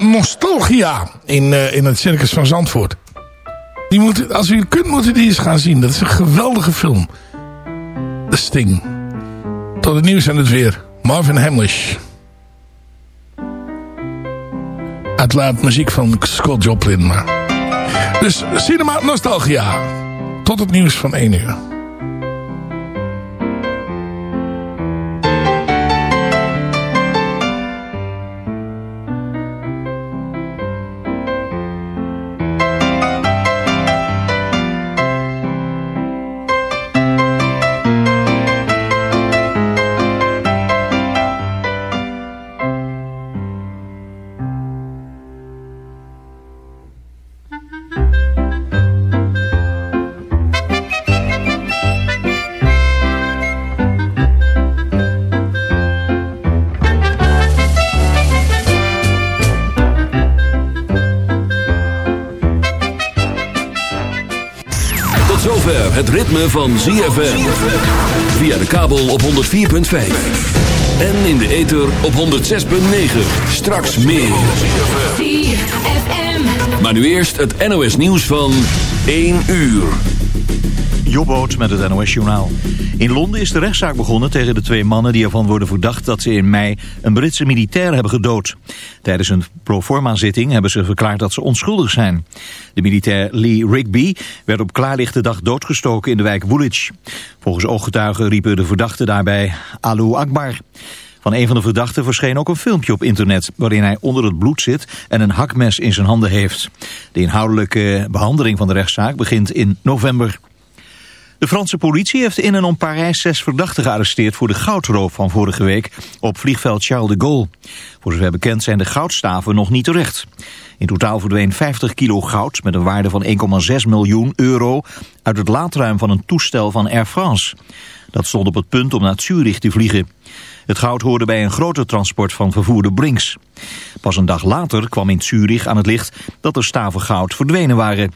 Nostalgia in, uh, in het Circus van Zandvoort. Die moet, als u kunt, moet u die eens gaan zien. Dat is een geweldige film. The Sting. Tot het nieuws en het weer. Marvin Hamlish. Uitlaat muziek van Scott Joplin. Maar. Dus Cinema Nostalgia. Tot het nieuws van 1 uur. Van ZFM. Via de kabel op 104.5. En in de ether op 106.9. Straks meer. Maar nu eerst het NOS nieuws van 1 uur. Jobboot met het NOS Journaal. In Londen is de rechtszaak begonnen tegen de twee mannen die ervan worden verdacht dat ze in mei een Britse militair hebben gedood. Tijdens een proforma-zitting hebben ze verklaard dat ze onschuldig zijn. De militair Lee Rigby werd op klaarlichte dag doodgestoken in de wijk Woolwich. Volgens ooggetuigen riepen de verdachten daarbij Allahu Akbar. Van een van de verdachten verscheen ook een filmpje op internet... waarin hij onder het bloed zit en een hakmes in zijn handen heeft. De inhoudelijke behandeling van de rechtszaak begint in november. De Franse politie heeft in en om Parijs zes verdachten gearresteerd voor de goudroof van vorige week op vliegveld Charles de Gaulle. Voor zover bekend zijn de goudstaven nog niet terecht. In totaal verdween 50 kilo goud met een waarde van 1,6 miljoen euro uit het laadruim van een toestel van Air France. Dat stond op het punt om naar Zurich te vliegen. Het goud hoorde bij een groter transport van vervoerde Brinks. Pas een dag later kwam in Zurich aan het licht dat er staven goud verdwenen waren.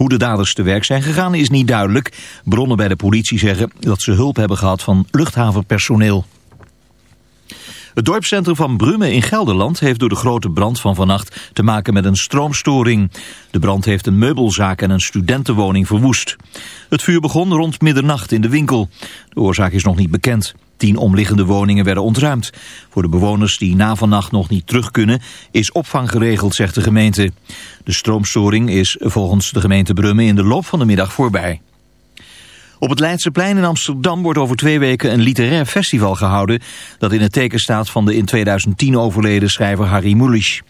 Hoe de daders te werk zijn gegaan is niet duidelijk. Bronnen bij de politie zeggen dat ze hulp hebben gehad van luchthavenpersoneel. Het dorpscentrum van Brummen in Gelderland heeft door de grote brand van vannacht te maken met een stroomstoring. De brand heeft een meubelzaak en een studentenwoning verwoest. Het vuur begon rond middernacht in de winkel. De oorzaak is nog niet bekend. Tien omliggende woningen werden ontruimd. Voor de bewoners die na vannacht nog niet terug kunnen is opvang geregeld, zegt de gemeente. De stroomstoring is volgens de gemeente Brummen in de loop van de middag voorbij. Op het Leidseplein in Amsterdam wordt over twee weken een literair festival gehouden... dat in het teken staat van de in 2010 overleden schrijver Harry Mulisch.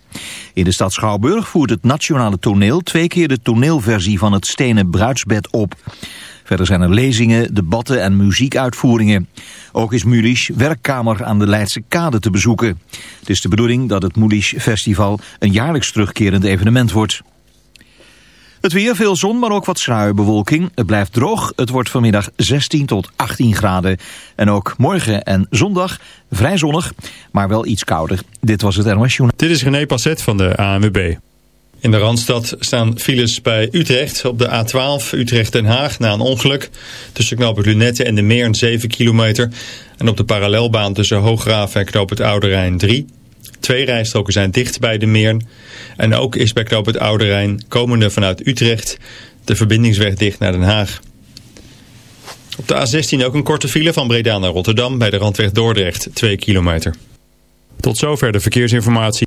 In de stad Schouwburg voert het Nationale Toneel twee keer de toneelversie van het Stenen Bruidsbed op. Verder zijn er lezingen, debatten en muziekuitvoeringen. Ook is Mulisch werkkamer aan de Leidse Kade te bezoeken. Het is de bedoeling dat het Mulisch Festival een jaarlijks terugkerend evenement wordt. Het weer, veel zon, maar ook wat sluierbewolking. Het blijft droog. Het wordt vanmiddag 16 tot 18 graden. En ook morgen en zondag vrij zonnig, maar wel iets kouder. Dit was het NOS. Dit is René Passet van de ANWB. In de Randstad staan files bij Utrecht op de A12 Utrecht-Den Haag na een ongeluk. Tussen knooppunt Lunette en de Meern 7 kilometer. En op de parallelbaan tussen Hooggraven en knooppunt Oude Rijn 3. Twee rijstroken zijn dicht bij de Meern. En ook is bij knooppunt Oude Rijn komende vanuit Utrecht de verbindingsweg dicht naar Den Haag. Op de A16 ook een korte file van Breda naar Rotterdam bij de randweg Dordrecht 2 kilometer. Tot zover de verkeersinformatie.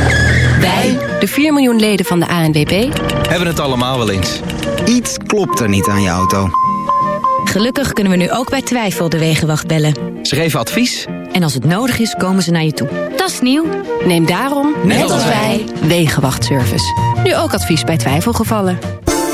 Wij, de 4 miljoen leden van de ANWB, hebben het allemaal wel eens. Iets klopt er niet aan je auto. Gelukkig kunnen we nu ook bij twijfel de Wegenwacht bellen. Ze geven advies. En als het nodig is, komen ze naar je toe. Dat is nieuw. Neem daarom, net, als wij, Wegenwachtservice. Nu ook advies bij twijfelgevallen.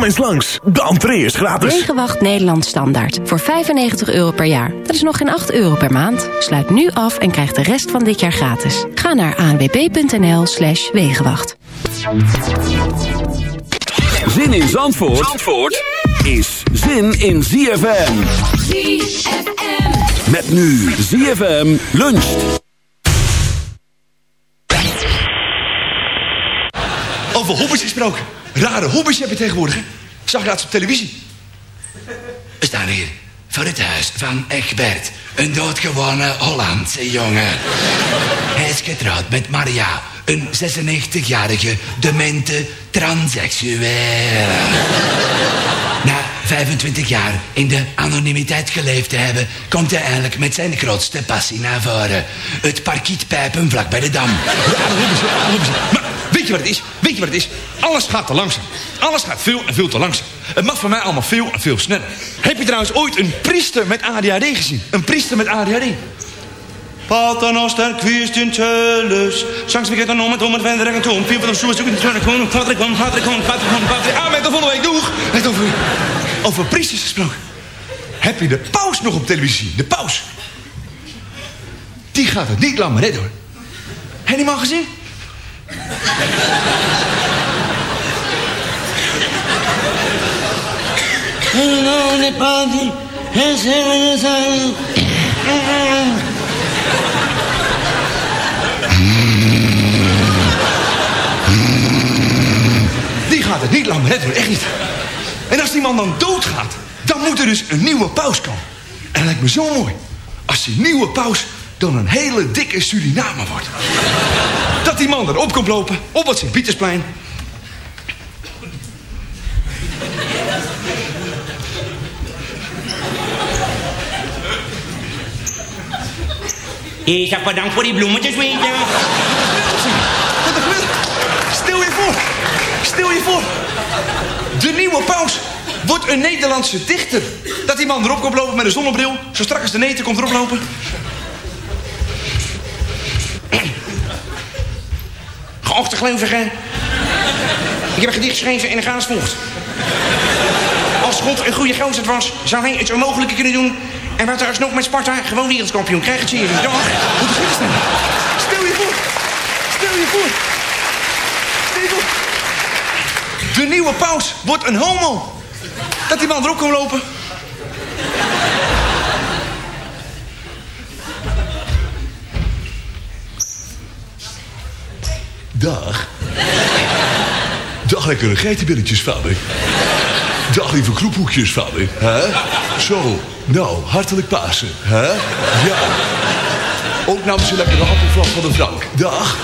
Kom eens langs, de entree is gratis. Wegenwacht Nederland Standaard voor 95 euro per jaar. Dat is nog geen 8 euro per maand. Sluit nu af en krijg de rest van dit jaar gratis. Ga naar anwb.nl slash Wegenwacht. Zin in Zandvoort, Zandvoort is zin in ZFM. ZFM. Met nu ZFM luncht. Over hobby's gesproken. Rare hobby's heb je tegenwoordig, hè? Zag laatst op televisie. We staan hier voor het huis van Egbert. Een doodgewone Hollandse jongen. Hij is getrouwd met Maria. Een 96-jarige demente transseksueel. 25 jaar in de anonimiteit geleefd te hebben... komt hij eindelijk met zijn grootste passie naar voren. Het parkietpijpen vlak bij de dam. Maar weet je wat het is? Weet je wat het is? Alles gaat te langzaam. Alles gaat veel en veel te langzaam. Het mag voor mij allemaal veel en veel sneller. Heb je trouwens ooit een priester met ADHD gezien? Een priester met ADHD? Pater noster quist in tölus. Sanks we dan om het om het wender en toen. Vier van de soers ook in de kon, pater kon, pater. Ah, met de volgende week doeg. Het over, over priesters gesproken. Heb je de paus nog op televisie? De paus. Die gaat het niet lang redden hoor. Heb je die man gezien? Die gaat het niet lang redden echt niet. En als die man dan doodgaat, dan moet er dus een nieuwe paus komen. En dat lijkt me zo mooi. Als die nieuwe paus dan een hele dikke Surinamer wordt. Dat die man erop komt lopen, op het Sint-Pietersplein. Ik heb bedankt voor die bloemetjes, weet je. Er? Stel je voor. Stel je voor. De nieuwe paus wordt een Nederlandse dichter. Dat die man erop komt lopen met een zonnebril. Zo strak als de neten komt erop lopen. Geachte gelovigen. Ik heb een gedicht geschreven en dan gaat als. Als God een goede gozer was, zou hij het onmogelijke kunnen doen. En werd er alsnog met Sparta gewoon wereldkampioen. Krijg het serie. Dag. Gids dan? Stel je voor. Stel je voor. De nieuwe paus wordt een homo. Dat die man erop komt lopen. Dag. Dag lekkere geitenbilletjes, vader. Dag lieve kroephoekjes, vader. Hè? Zo, nou, hartelijk Pasen. Hè? Ja. Ook namens je lekkere appelvlag van de Frank. Dag.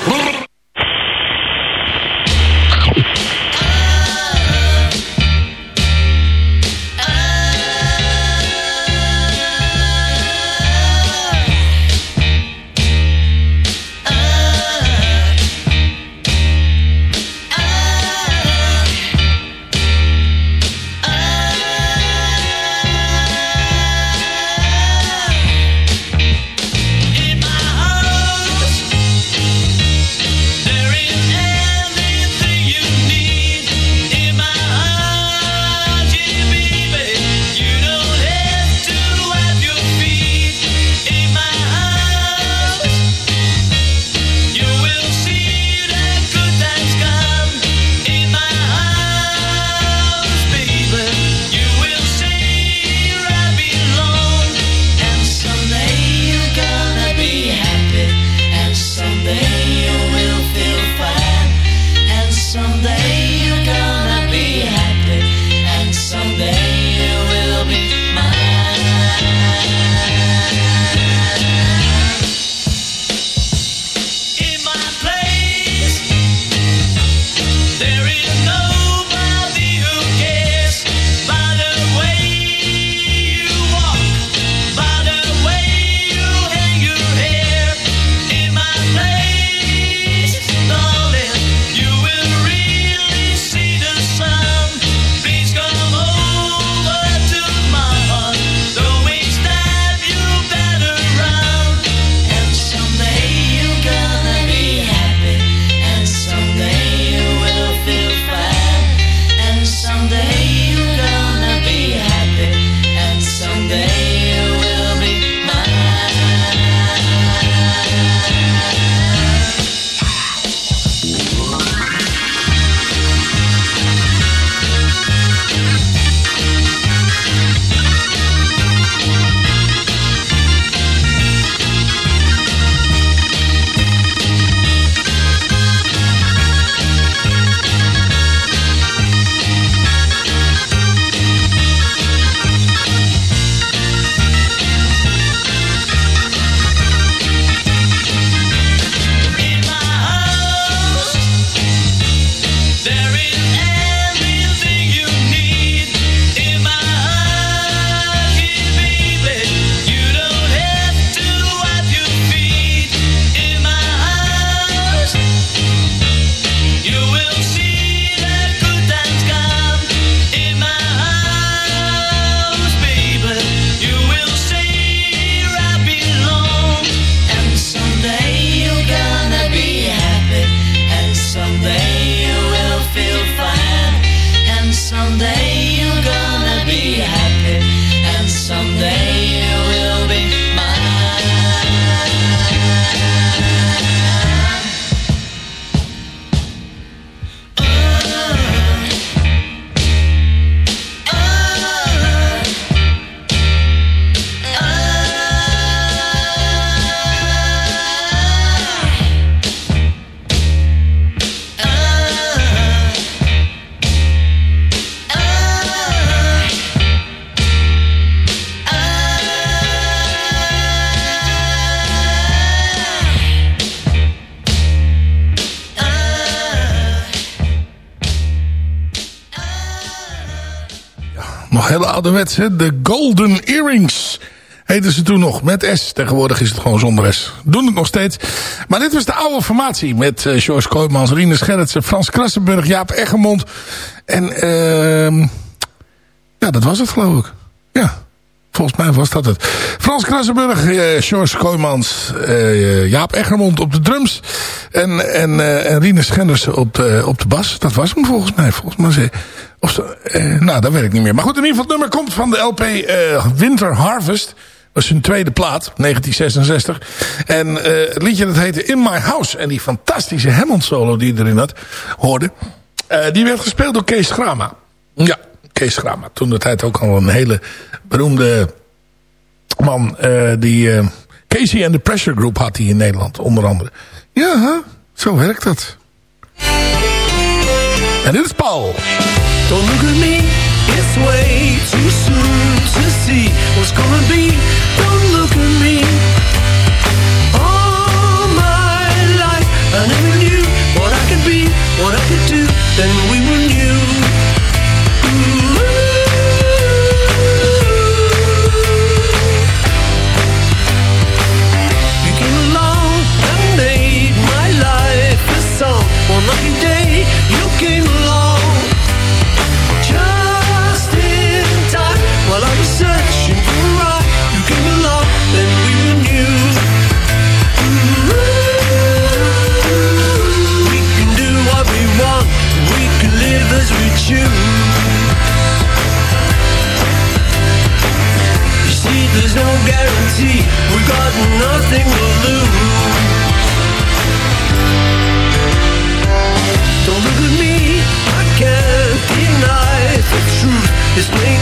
De Golden Earrings heten ze toen nog met S. Tegenwoordig is het gewoon zonder S. Doen het nog steeds. Maar dit was de oude formatie met uh, George Kooijmans, Rinus Gerritsen, Frans Krassenburg, Jaap Eggermond. En uh, ja, dat was het geloof ik. Ja, volgens mij was dat het. Frans Krassenburg, uh, George Kooijmans, uh, Jaap Eggermond op de drums. En, en, en op de, op de bas. Dat was hem volgens mij. Volgens mij zo, nou, dat weet ik niet meer. Maar goed, in ieder geval het nummer komt van de LP Winter Harvest. Dat is hun tweede plaat, 1966. En uh, het liedje dat heette In My House. En die fantastische Hammond solo die erin had, hoorde. Uh, die werd gespeeld door Kees Grama. Ja, Kees Grama. Toen dat hij ook al een hele beroemde man. Uh, die Casey and the Pressure Group had hij in Nederland, onder andere. Ja, zo werkt dat. En dit is Paul. Don't look at me, it's way too soon to see what's gonna be. Don't look at me. All my life I never knew what I could be, what I could do. Then we guarantee, we got nothing to lose. Don't look at me, I can't deny the truth. It's plain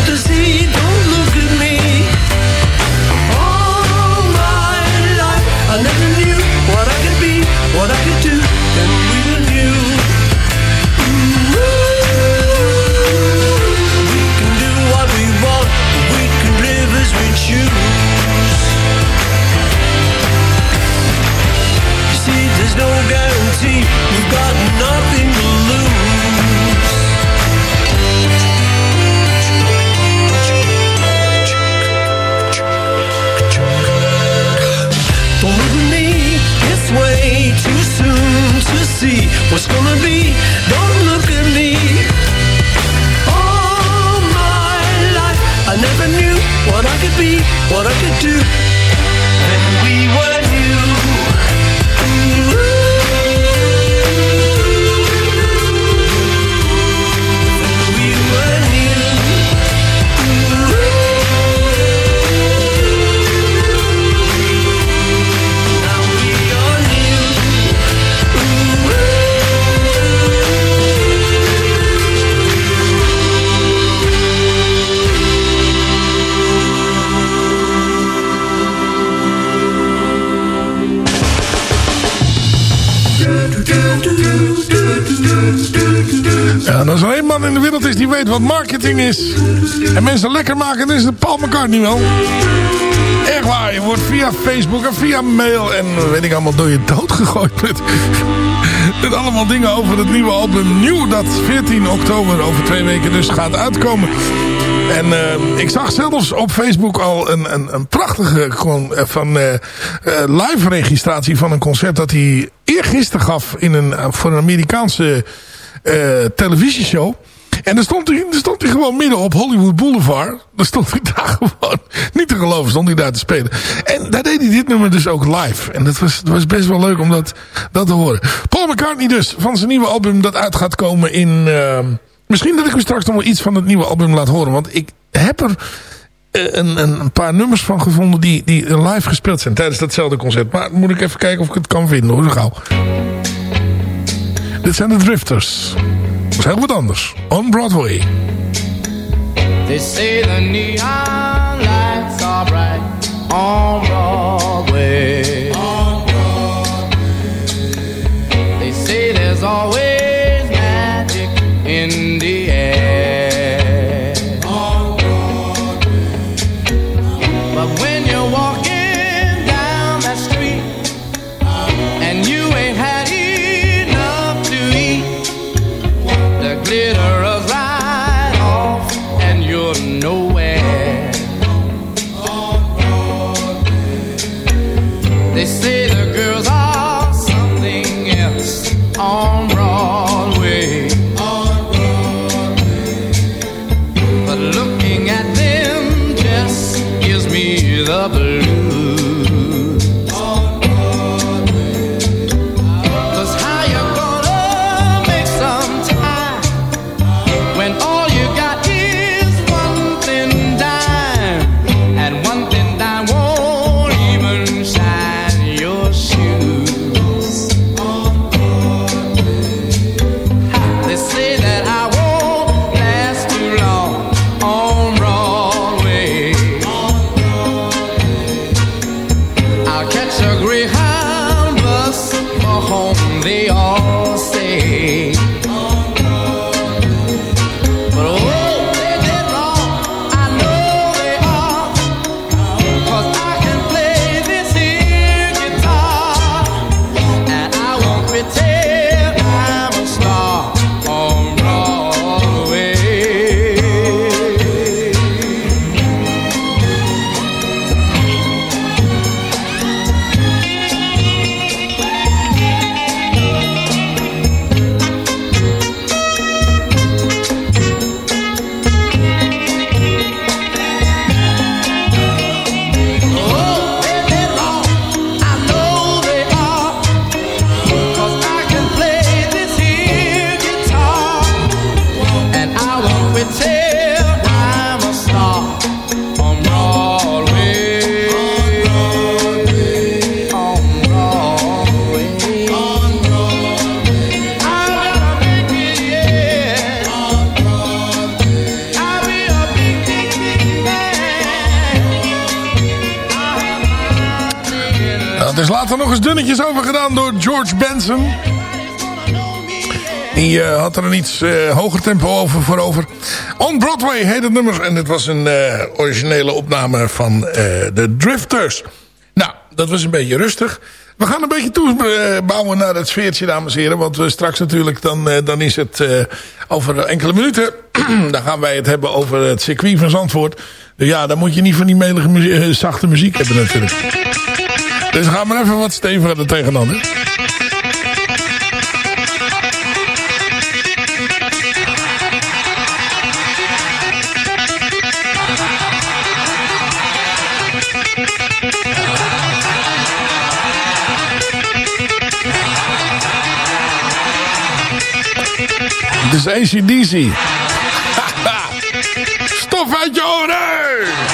wat marketing is. En mensen lekker maken, dan is het Paul McCartney wel. Echt waar, je wordt via Facebook en via mail en weet ik allemaal door je dood gegooid met, allemaal dingen over het nieuwe album Nieuw. Dat 14 oktober over twee weken dus gaat uitkomen. En uh, ik zag zelfs op Facebook al een, een, een prachtige uh, van, uh, live registratie van een concert dat hij eergisteren gaf in een, voor een Amerikaanse televisieshow. En dan stond, hij, dan stond hij gewoon midden op Hollywood Boulevard. Dan stond hij daar gewoon, niet te geloven, stond hij daar te spelen. En daar deed hij dit nummer dus ook live. En dat was, dat was best wel leuk om dat, dat te horen. Paul McCartney dus, van zijn nieuwe album dat uit gaat komen in... Uh, misschien dat ik u straks nog wel iets van het nieuwe album laat horen. Want ik heb er een, een, een paar nummers van gevonden die, die live gespeeld zijn tijdens datzelfde concert. Maar moet ik even kijken of ik het kan vinden hoor, zo gauw. Dit zijn de Drifters. Dat is heel wat anders. On Broadway. They say the neon lights are bright on Broadway. On Broadway. They say there's always George Benson. Die eh, had er een iets eh, hoger tempo over voor over. On Broadway heet het nummer. En het was een eh, originele opname van de Drifters. Nou, dat was een beetje rustig. We gaan een beetje toebouwen naar het sfeertje, dames en heren. Want straks natuurlijk, dan, dan is het over enkele minuten. dan gaan wij het hebben over het circuit van Zandvoort. Dus ja, dan moet je niet van die melige zachte muziek hebben natuurlijk. Dus gaan we even wat steviger er tegenaan. Hè? Dit is ACDC. Stof uit je oren!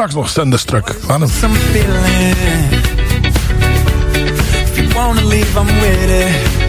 Straks nog Thunderstruck. Laat hem. some feeling. If you leave, I'm with it.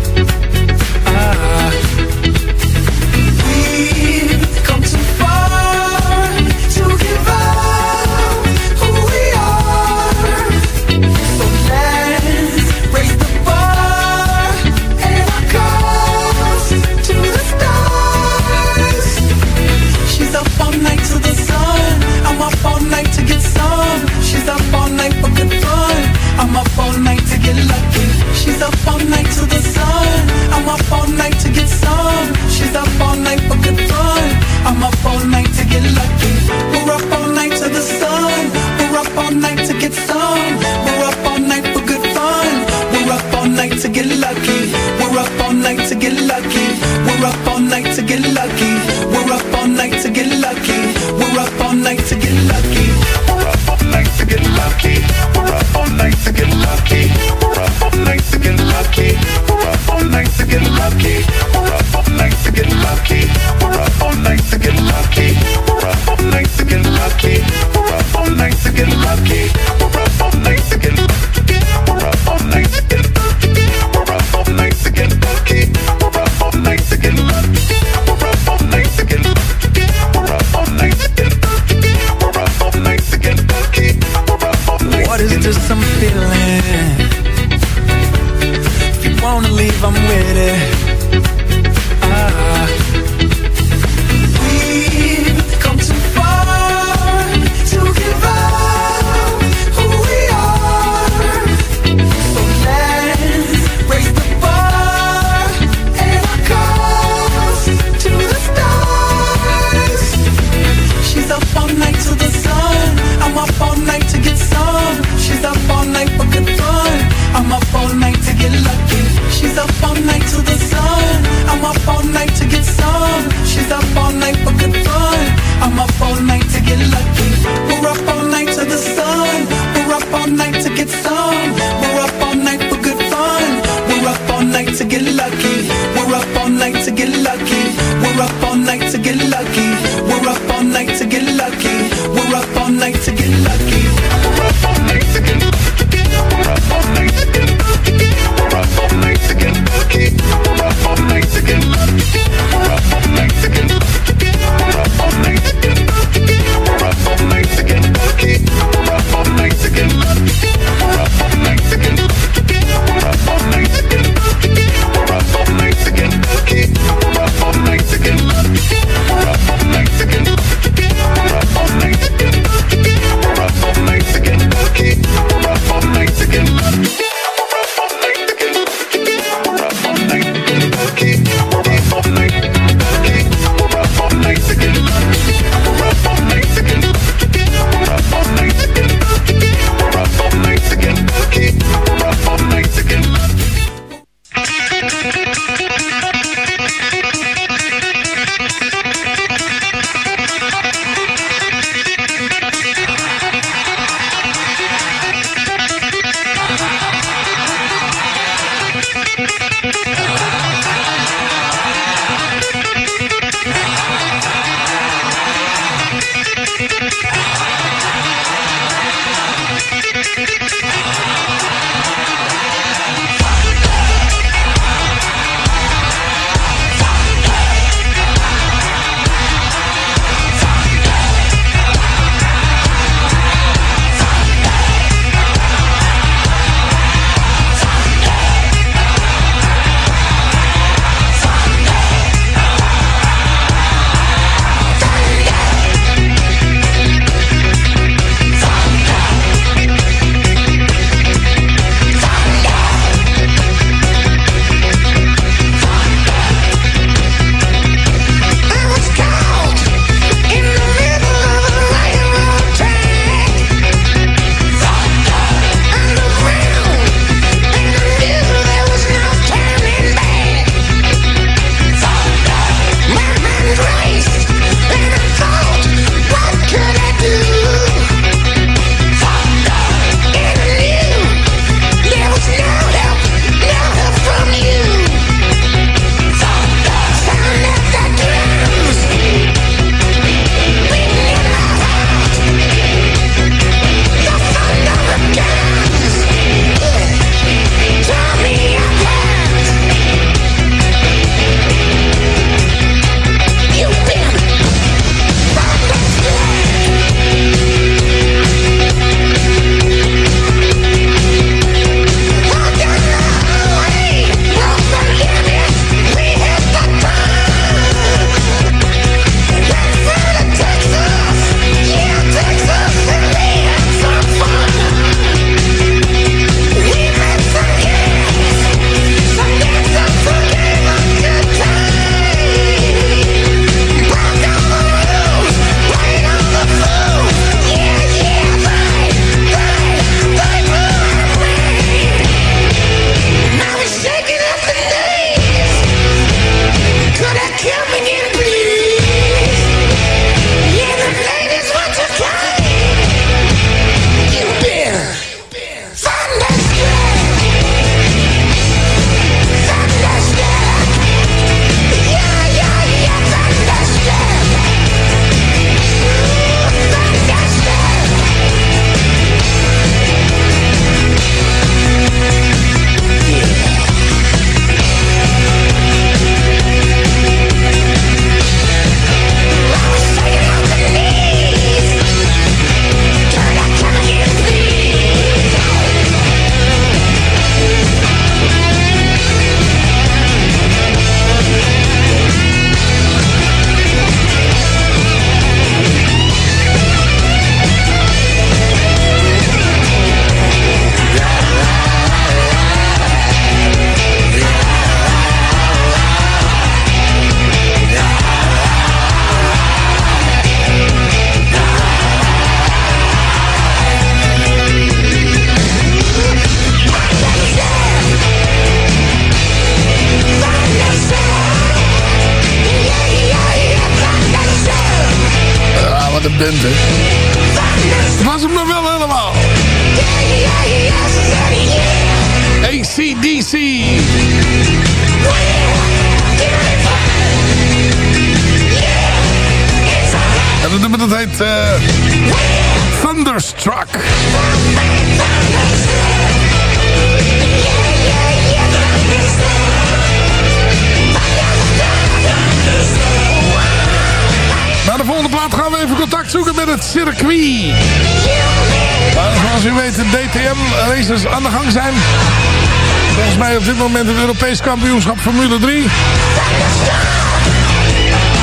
Europees kampioenschap Formule 3.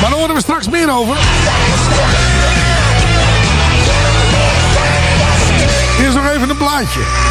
Maar daar horen we straks meer over. Eerst nog even een plaatje.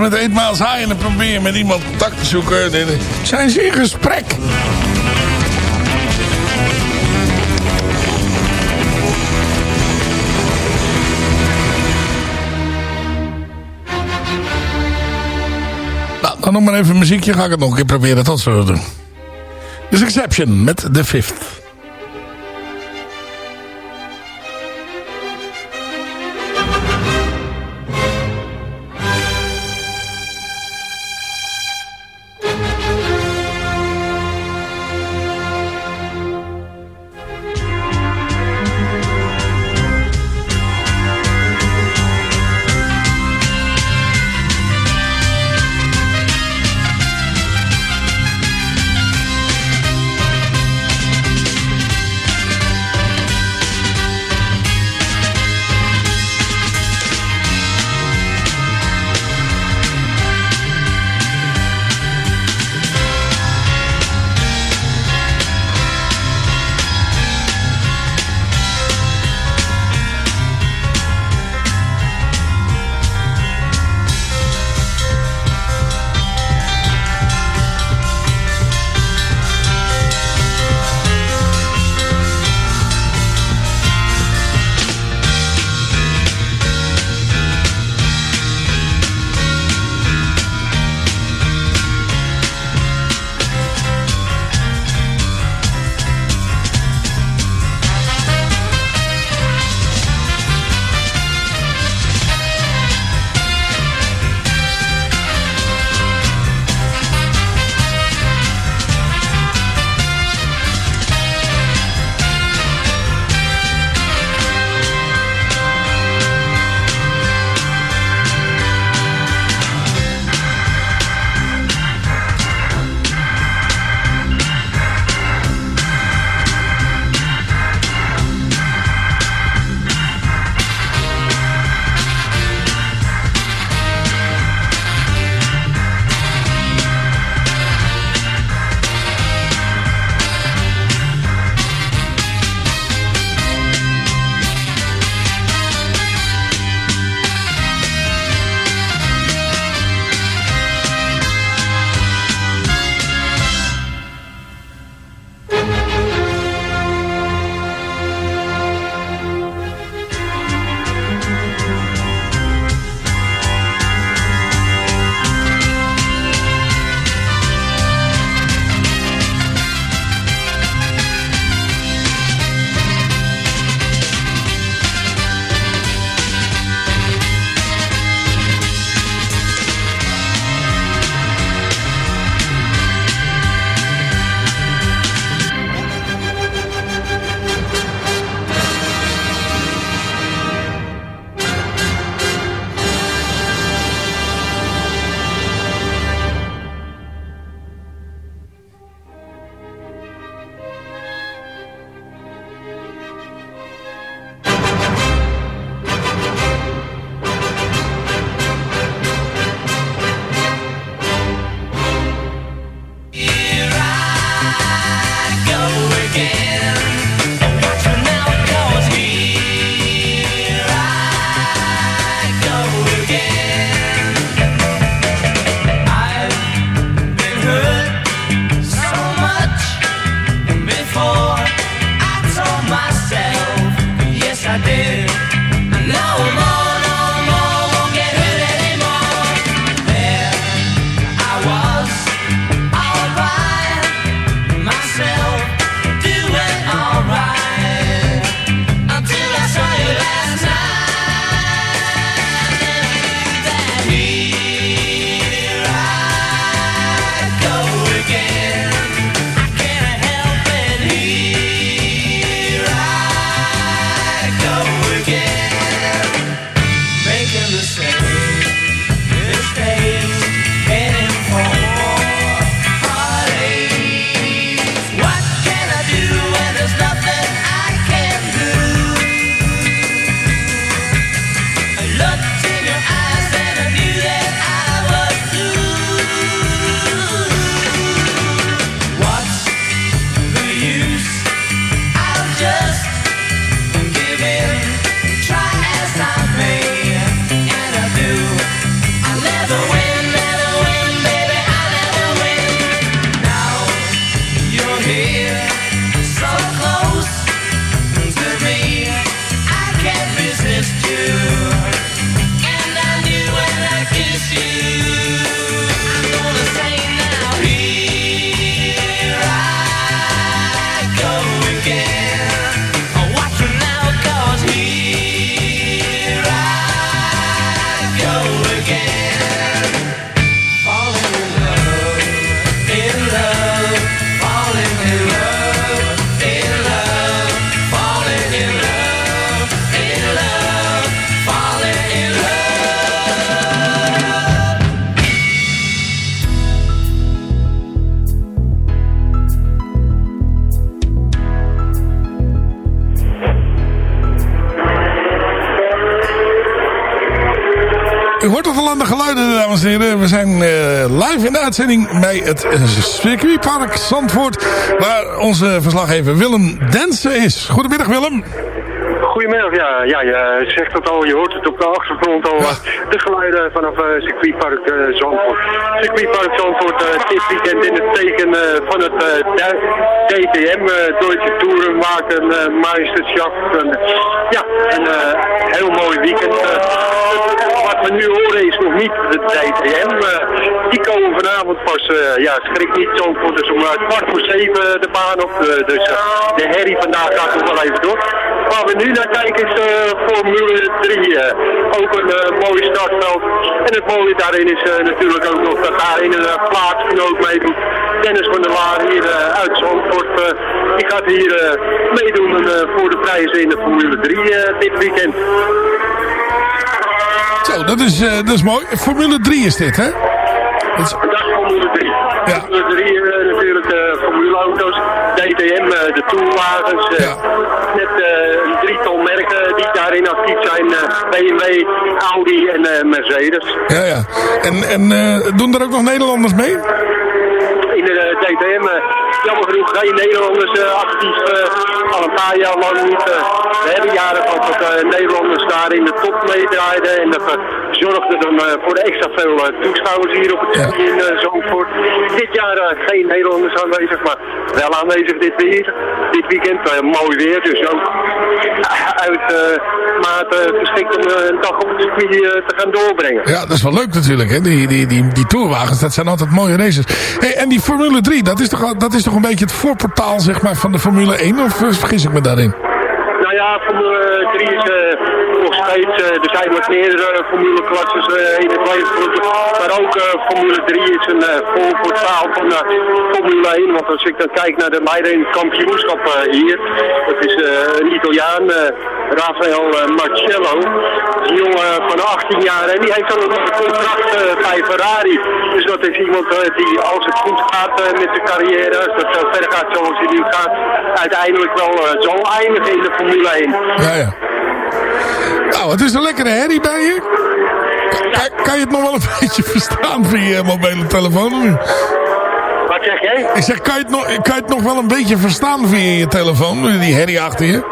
Dat met 8 Miles High. En je met iemand contact te zoeken. Zijn ze in gesprek. Nou, dan nog maar even muziekje. Ga ik het nog een keer proberen tot zo doen. Dus Exception met The Fifth. say live in de uitzending bij het circuitpark Zandvoort. Waar onze verslaggever Willem Densen is. Goedemiddag Willem. Goedemiddag, ja, ja, je zegt het al, je hoort het op de achtergrond al. eh, De geluiden vanaf eh, circuitpark eh, Zandvoort. Circuitpark Zandvoort dit weekend in het teken van het DTM, Deutsche Touren maken, uh, Meisterschaft. Ja, een heel mooi weekend. Eh, wat we nu horen is nog niet de DTM. eh, die komen vanavond pas, eh, ja, schrik niet Zandvoort, dus om eh, kwart voor zeven de baan op. Eh, dus eh, de herrie vandaag gaat nog wel even door. Waar we nu naar kijken is eh, Formule 3. eh, ook een eh, mooi startveld. En het mooie daarin is eh, natuurlijk ook nog dat daarin een uh, plaatsgenoot meedoet. Dennis van der Laar hier eh, uit Zandvoort. eh, die gaat hier eh, meedoen eh, voor de prijzen in de Formule 3 eh, dit weekend. Zo, dat is, eh, dat is mooi. Formule 3 is dit, hè? Dat is... Dat is Formule 3. Ja. Formule 3 eh, natuurlijk de formuleauto's, DTM, eh, de toolwagens. eh, Net eh, een drietal merken die daarin actief zijn. eh, BMW, Audi en eh, Mercedes. Ja, ja. En, en eh, doen er ook nog Nederlanders mee? In de eh, DTM, eh, jammer genoeg geen Nederlanders eh, actief. eh, al een paar jaar lang niet. eh. we hebben jaren gehad dat Nederlanders daar in de top meedraaiden. En dat zorgde dan eh, voor extra veel eh, toeschouwers hier op het circuit in eh, Zandvoort. Dit jaar geen Nederlanders aanwezig, maar wel aanwezig dit weer. Dit weekend, mooi weer, dus ook uit mate geschikt om een dag op het circuit te gaan doorbrengen. Ja, dat is wel leuk natuurlijk, hè? Die, die, die, die tourwagens, dat zijn altijd mooie races. Hey, en die Formule 3, dat is, toch, dat is toch een beetje het voorportaal zeg maar, van de Formule 1? Of vergis ik me daarin? Nou ja, Formule 3 is steeds, eh, er zijn wat meerdere formuleklasses eh, in het leven. Maar ook eh, Formule 3 is een uh, voorportaal van Formule 1. Want als ik dan kijk naar de het kampioenschap hier, dat is een Italiaan, Rafael Marcello. Een jongen van 18 jaar en die heeft al een contract bij Ferrari. Dus dat is iemand die als het goed gaat met zijn carrière, als dat verder gaat zoals hij nu gaat, uiteindelijk wel zal eindigen in de Formule 1. Ja, ja. Nou, het is een lekkere herrie bij je. Kan, kan je het nog wel een beetje verstaan via je mobiele telefoon? Wat zeg jij? Ik zeg, kan je, het nog, kan je het nog wel een beetje verstaan via je telefoon? Die herrie achter je?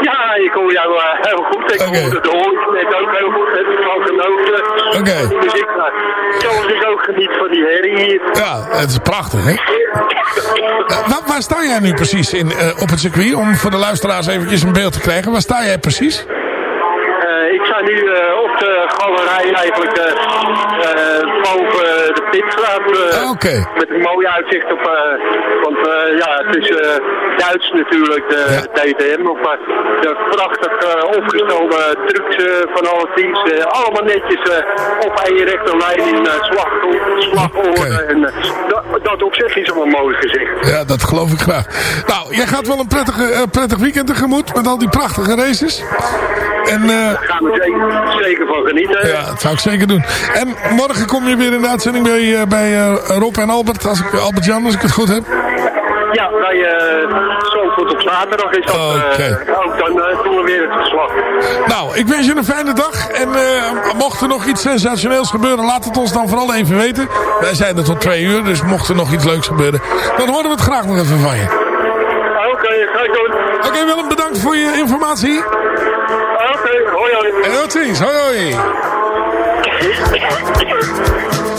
Ja, ik hoor jou eh, heel goed. Ik de hoor net ook heel goed. Heb ik van genoten. Oké. Muziek. maar Zoals ik ook geniet van die herrie hier. Ja, het is prachtig, hè? Eh, waar, waar sta jij nu precies in, eh, op het circuit? Om voor de luisteraars eventjes een beeld te krijgen. Waar sta jij precies? Eh, ik sta nu eh, op de galerij eigenlijk eh, boven de pitstraat. Oké. Met een mooi uitzicht op, want ja, het is Duits natuurlijk, de DTM. Op, maar de prachtig opgestelde trucks eh, van alle teams. allemaal netjes op één rechte lijn in uh, slag, slagorde. En dat, dat op zich is allemaal mooi gezicht. Ja, dat geloof ik graag. Nou, jij gaat wel een prettige, prettig weekend tegemoet met al die prachtige races. En, eh, gaan we zeker, van genieten. ja, dat zou ik zeker doen. En morgen kom je weer in de uitzending bij, eh, bij eh, Rob en Albert, als ik, Albert Jan, als ik het goed heb. Ja, bij uh, Zandvoort op zaterdag is dat. eh, ook dan eh, doen we weer het verslag. Nou, ik wens je een fijne dag. En eh, mocht er nog iets sensationeels gebeuren, laat het ons dan vooral even weten. Wij zijn er tot twee uur, dus mocht er nog iets leuks gebeuren, dan horen we het graag nog even van je. Oké, ga ik doen. Oké Willem, bedankt voor je informatie. Oké, hoi hoi. En tot ziens, hoi hoi.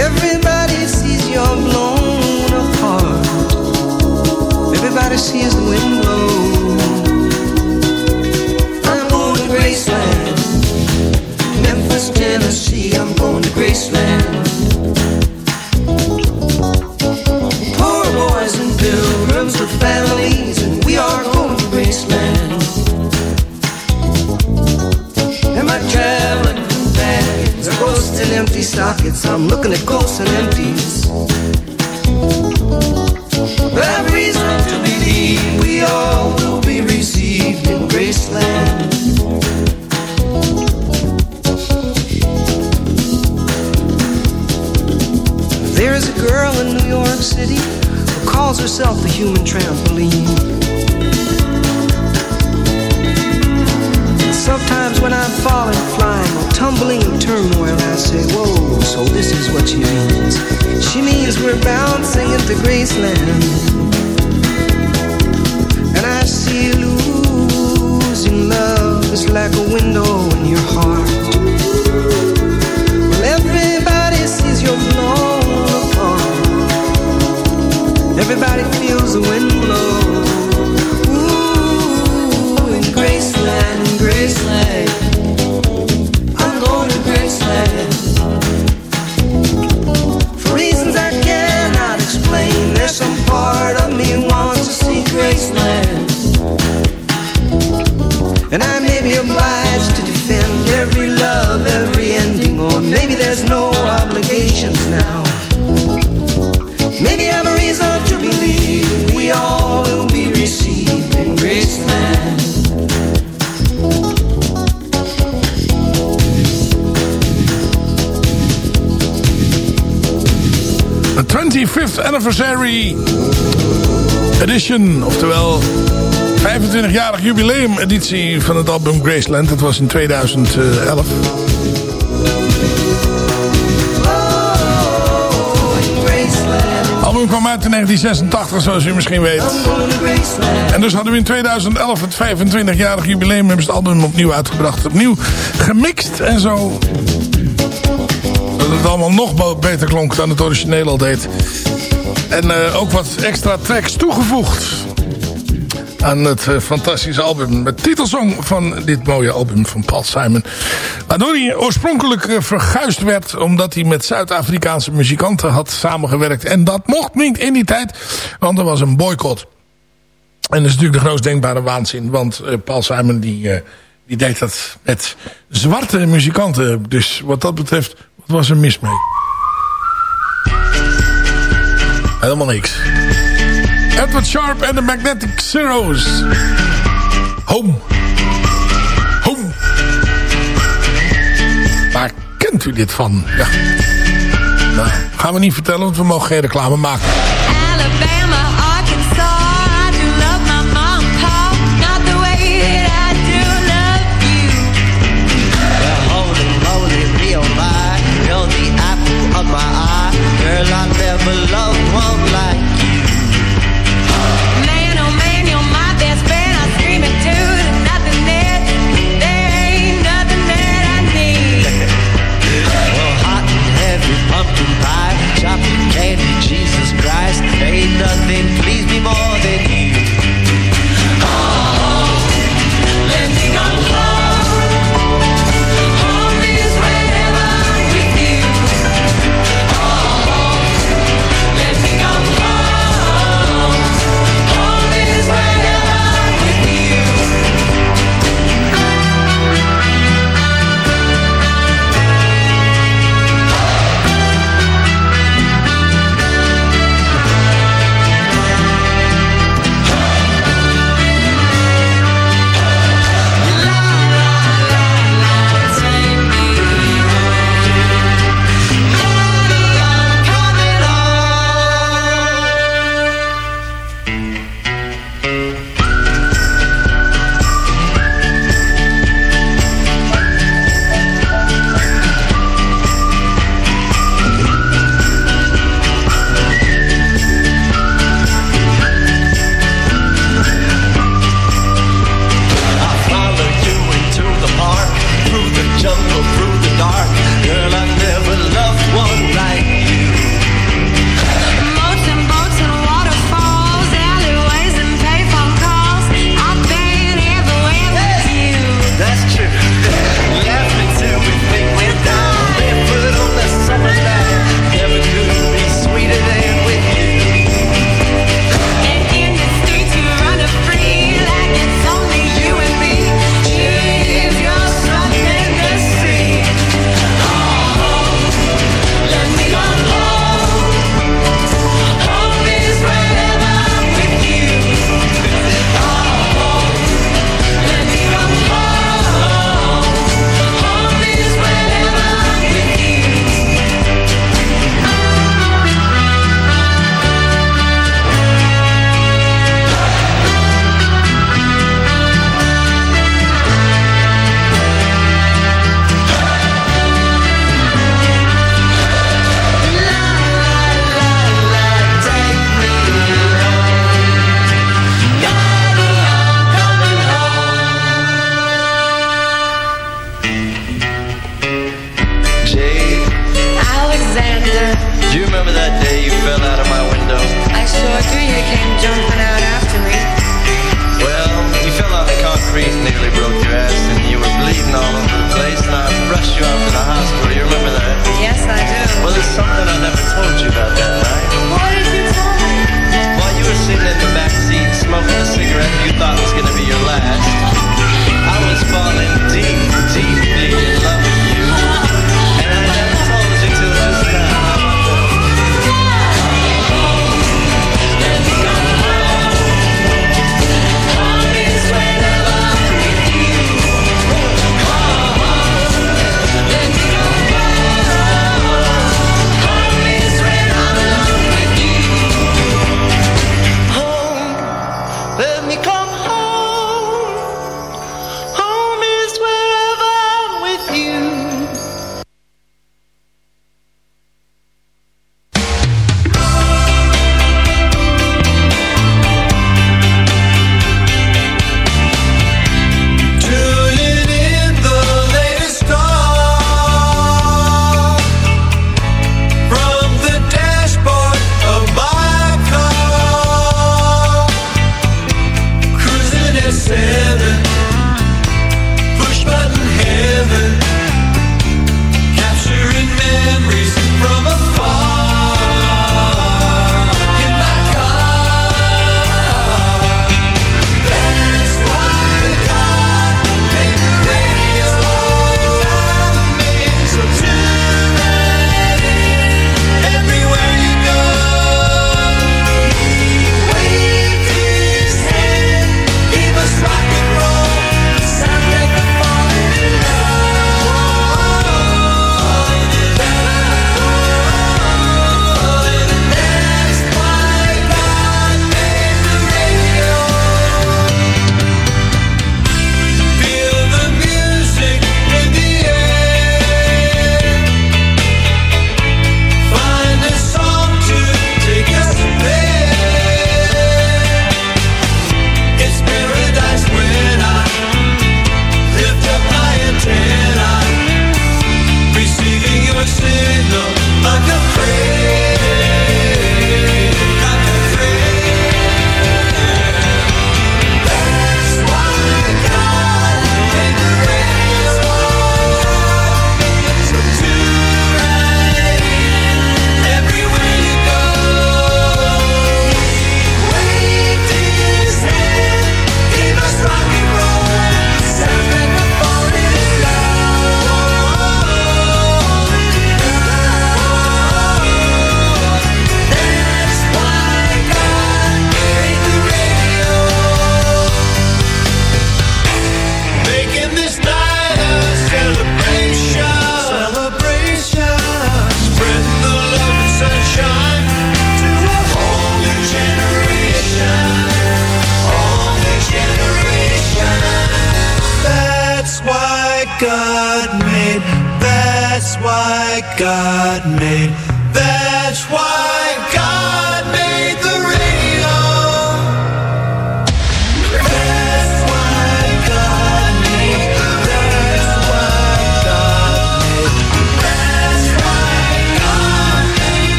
Every 25th Anniversary Edition. Oftewel 25-jarig jubileum editie van het album Graceland. Dat was in 2011. Het album kwam uit in 1986, zoals u misschien weet. En dus hadden we in 2011 het 25-jarig jubileum. Hebben het album opnieuw uitgebracht. Opnieuw gemixt en zo. Het allemaal nog beter klonk dan het origineel al deed. En uh, ook wat extra tracks toegevoegd aan het uh, fantastische album. Het titelsong van dit mooie album van Paul Simon. Waardoor hij oorspronkelijk uh, verguisd werd omdat hij met Zuid-Afrikaanse muzikanten had samengewerkt. En dat mocht niet in die tijd, want er was een boycott. En dat is natuurlijk de grootst denkbare waanzin. Want Paul Simon die, die deed dat met zwarte muzikanten. Dus wat dat betreft was er mis mee. Helemaal niks. Edward Sharp en de Magnetic Zeros. Home. Home. Waar kent u dit van? Ja. Nou, gaan we niet vertellen, want we mogen geen reclame maken. of a loved one.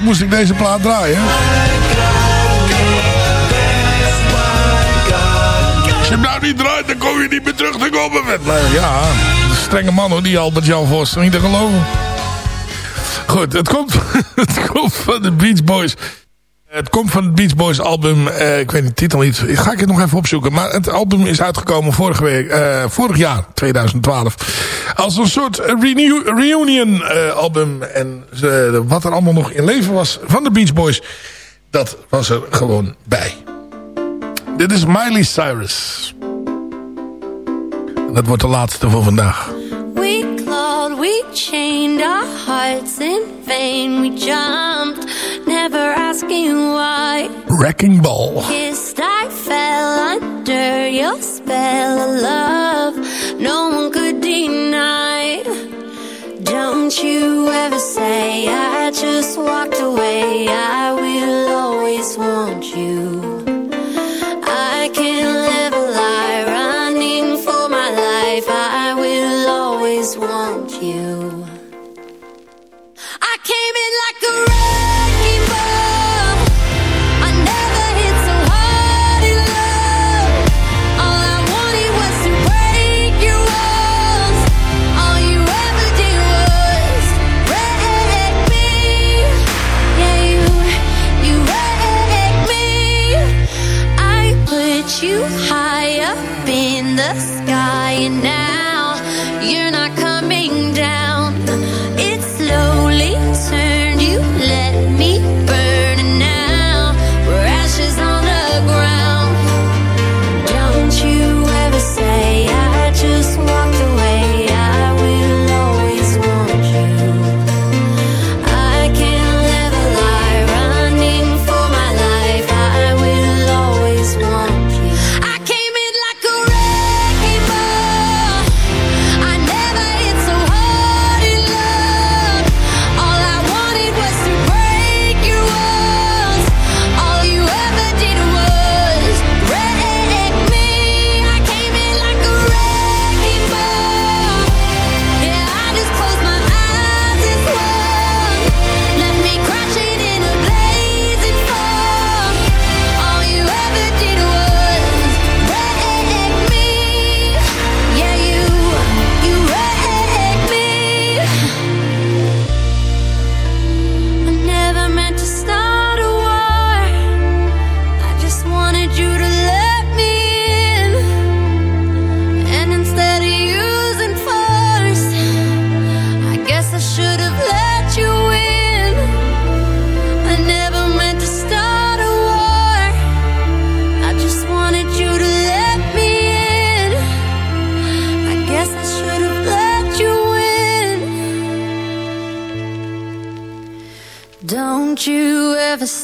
moest ik deze plaat draaien. Als je hem nou niet draait, dan kom je niet meer terug te komen. Met. ja, strenge man hoor, die Albert-Jan Vos. Niet te geloven. Goed, het komt, het komt van de Beach Boys. Eh, het komt van het Beach Boys album, eh, ik weet de titel niet, ga ik het nog even opzoeken. Maar het album is uitgekomen vorige week, eh, vorig jaar, 2012. Als een soort reunion album. En wat er allemaal nog in leven was van de Beach Boys, dat was er gewoon bij. Dit is Miley Cyrus. En dat wordt de laatste voor vandaag. we chained our hearts in vain. We jumped, never asking why. Wrecking ball. Kissed, I fell under your spell of love. No one could deny. Don't you ever say I.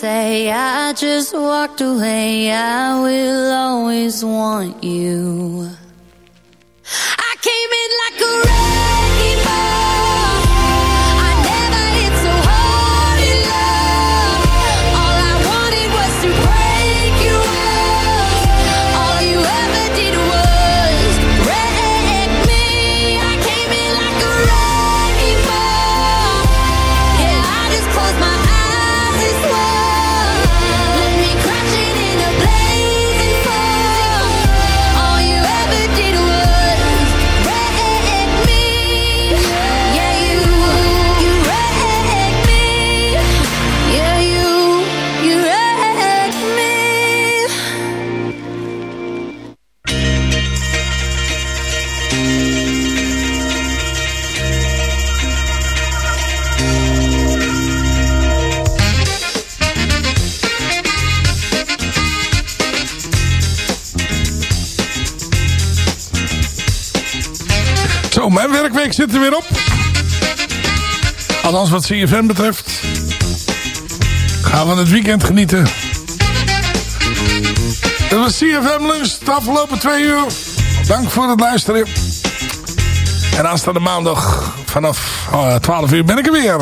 say I just walked away, I will always want you. I came in like a ik zit er weer op. Althans wat CFM betreft. Gaan we het weekend genieten. Dat was CFM Lunch, de afgelopen twee uur. Dank voor het luisteren. En aanstaande maandag vanaf eh, 12 uur ben ik er weer.